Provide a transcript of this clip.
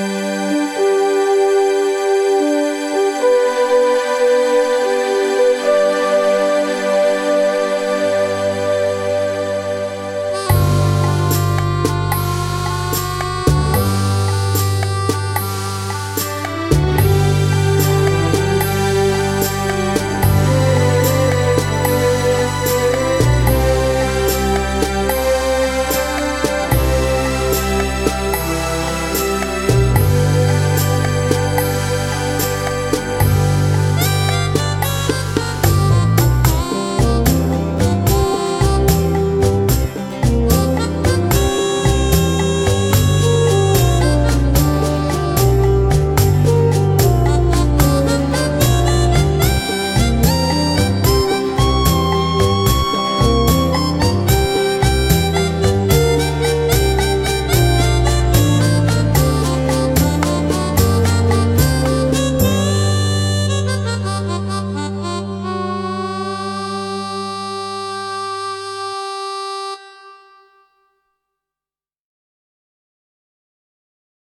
Música